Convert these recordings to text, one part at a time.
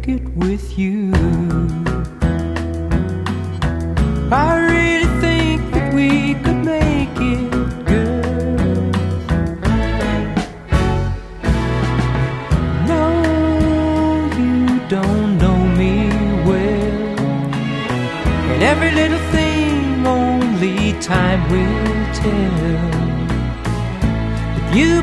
make it with you. I really think that we could make it, girl. No, you don't know me well. And every little thing only time will tell. If you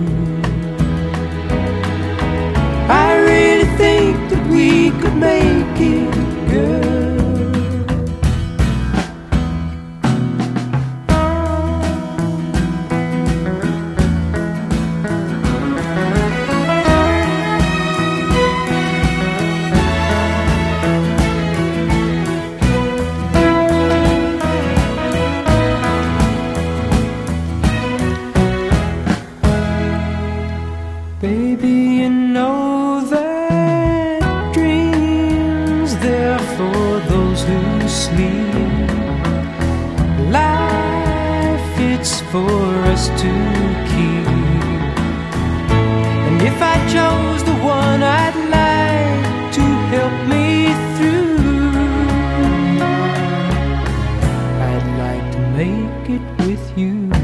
Maybe you know that dreams they're for those who sleep. Life it's for us to keep. And if I chose the one I'd like to help me through, I'd like to make it with you.